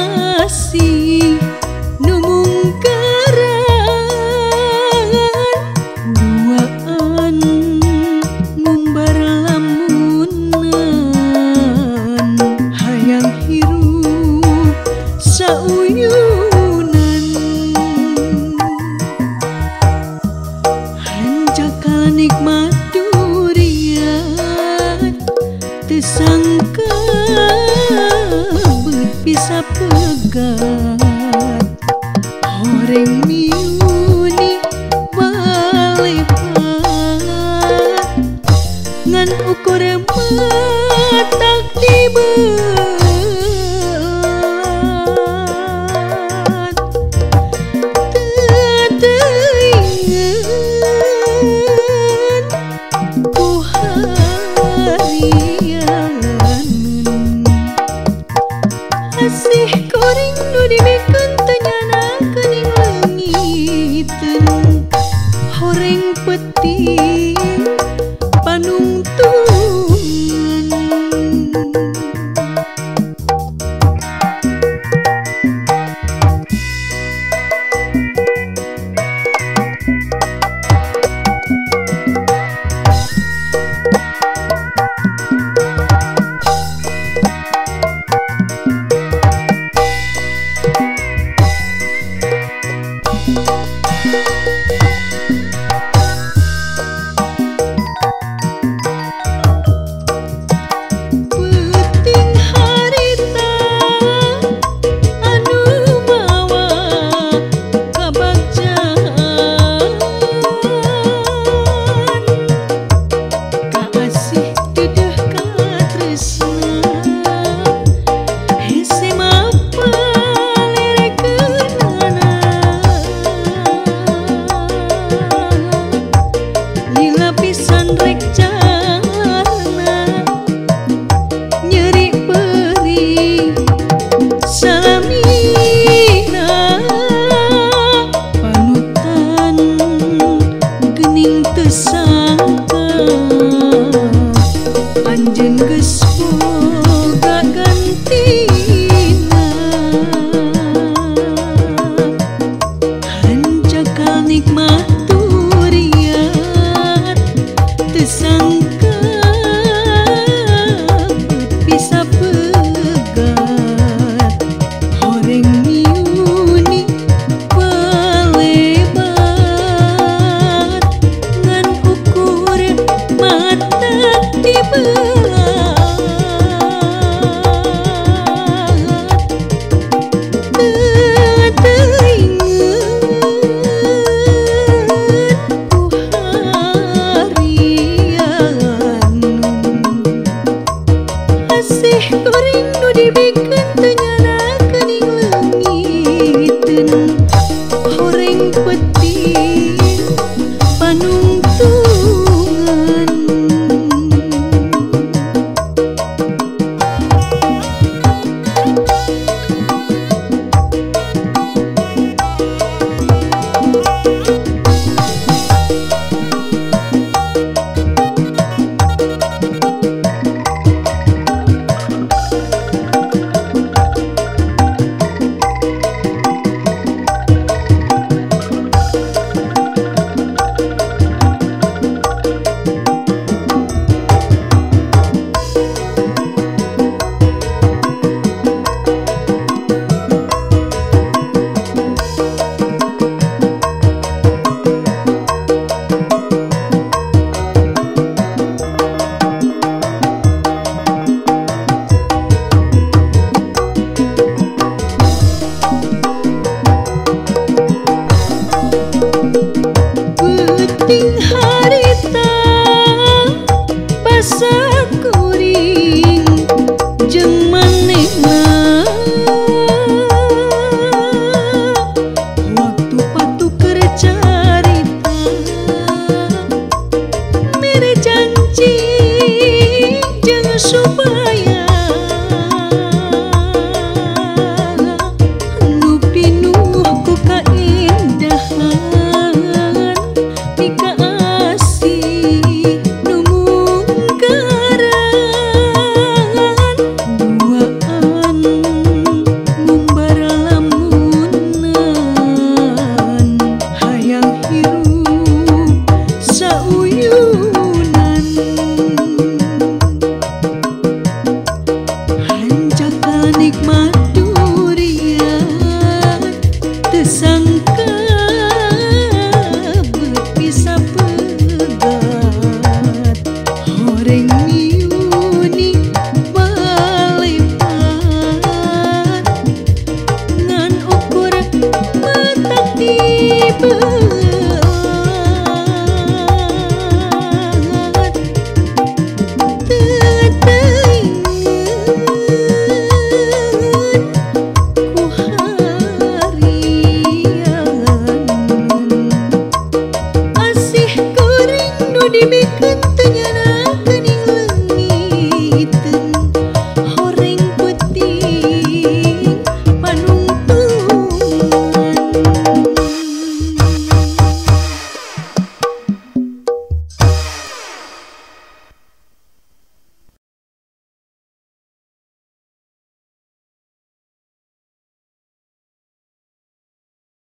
kasih numung keran duaan ngumbar lamunan hayang hiru sauyu. girl nikmat chuva